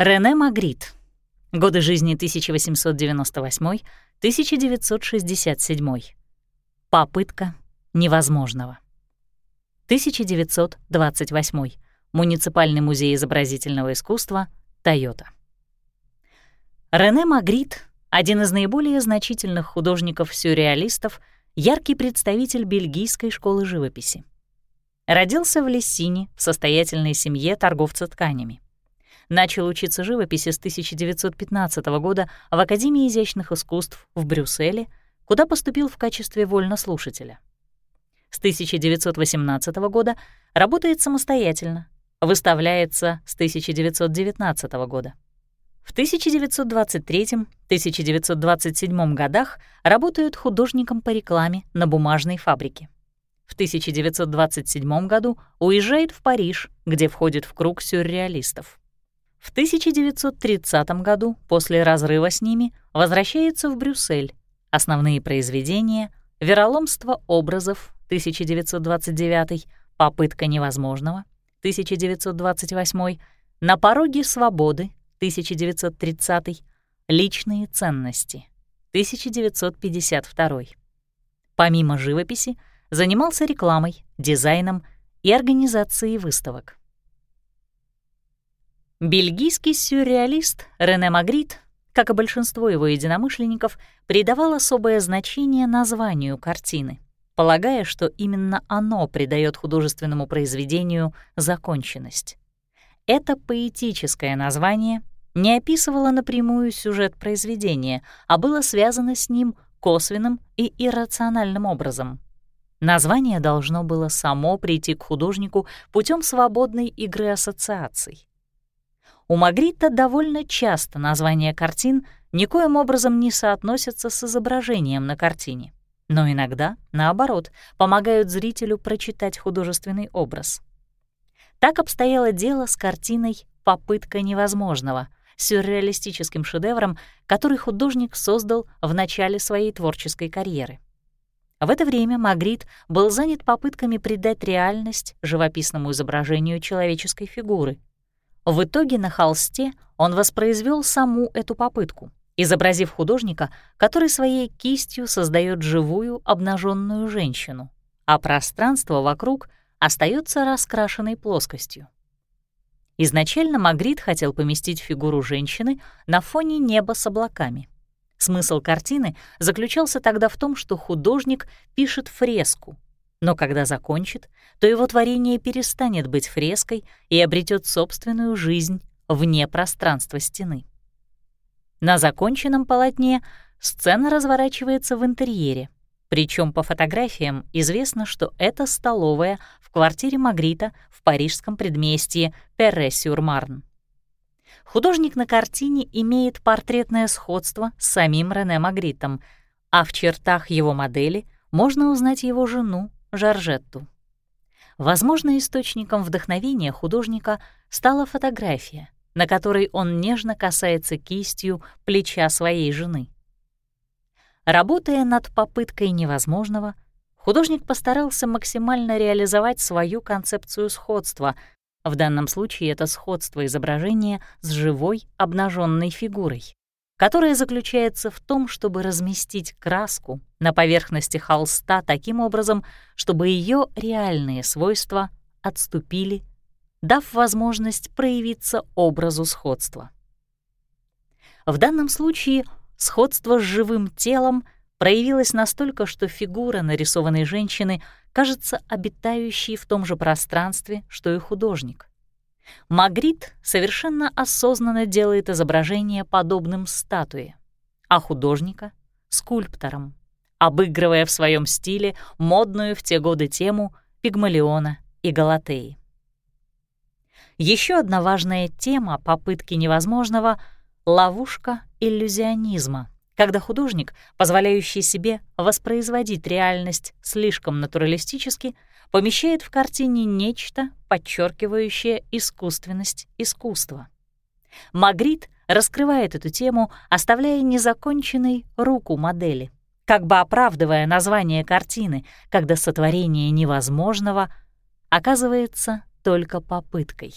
Рене Магрит. Годы жизни 1898-1967. Попытка невозможного. 1928. Муниципальный музей изобразительного искусства «Тойота». Рене Магрит — один из наиболее значительных художников-сюрреалистов, яркий представитель бельгийской школы живописи. Родился в Лессине в состоятельной семье торговца тканями. Начал учиться живописи с 1915 года в Академии изящных искусств в Брюсселе, куда поступил в качестве вольнослушателя. С 1918 года работает самостоятельно, выставляется с 1919 года. В 1923-1927 годах работает художником по рекламе на бумажной фабрике. В 1927 году уезжает в Париж, где входит в круг сюрреалистов. В 1930 году, после разрыва с ними, возвращается в Брюссель. Основные произведения «Вероломство образов» 1929, «Попытка невозможного» 1928, «На пороге свободы» 1930, «Личные ценности» 1952. Помимо живописи, занимался рекламой, дизайном и организацией выставок. Бельгийский сюрреалист Рене Магрит, как и большинство его единомышленников, придавал особое значение названию картины, полагая, что именно оно придает художественному произведению законченность. Это поэтическое название не описывало напрямую сюжет произведения, а было связано с ним косвенным и иррациональным образом. Название должно было само прийти к художнику путем свободной игры ассоциаций. У Магрита довольно часто названия картин никоим образом не соотносятся с изображением на картине, но иногда, наоборот, помогают зрителю прочитать художественный образ. Так обстояло дело с картиной «Попытка невозможного», сюрреалистическим шедевром, который художник создал в начале своей творческой карьеры. В это время Магрит был занят попытками придать реальность живописному изображению человеческой фигуры — в итоге на холсте он воспроизвел саму эту попытку, изобразив художника, который своей кистью создает живую обнаженную женщину, а пространство вокруг остается раскрашенной плоскостью. Изначально Магрит хотел поместить фигуру женщины на фоне неба с облаками. Смысл картины заключался тогда в том, что художник пишет фреску, но когда закончит, то его творение перестанет быть фреской и обретет собственную жизнь вне пространства стены. На законченном полотне сцена разворачивается в интерьере, причем по фотографиям известно, что это столовая в квартире Магрита в парижском предместье Перре-сюр-Марн. Художник на картине имеет портретное сходство с самим Рене Магритом, а в чертах его модели можно узнать его жену Жоржетту. Возможно, источником вдохновения художника стала фотография, на которой он нежно касается кистью плеча своей жены. Работая над попыткой невозможного, художник постарался максимально реализовать свою концепцию сходства. В данном случае это сходство изображения с живой обнаженной фигурой которая заключается в том, чтобы разместить краску на поверхности холста таким образом, чтобы ее реальные свойства отступили, дав возможность проявиться образу сходства. В данном случае сходство с живым телом проявилось настолько, что фигура нарисованной женщины кажется обитающей в том же пространстве, что и художник. Магрит совершенно осознанно делает изображение подобным статуе, а художника — скульптором, обыгрывая в своем стиле модную в те годы тему Пигмалиона и Галатеи. Еще одна важная тема попытки невозможного — ловушка иллюзионизма, когда художник, позволяющий себе воспроизводить реальность слишком натуралистически, помещает в картине нечто, подчеркивающее искусственность искусства. Магрит раскрывает эту тему, оставляя незаконченной руку модели, как бы оправдывая название картины, когда сотворение невозможного оказывается только попыткой.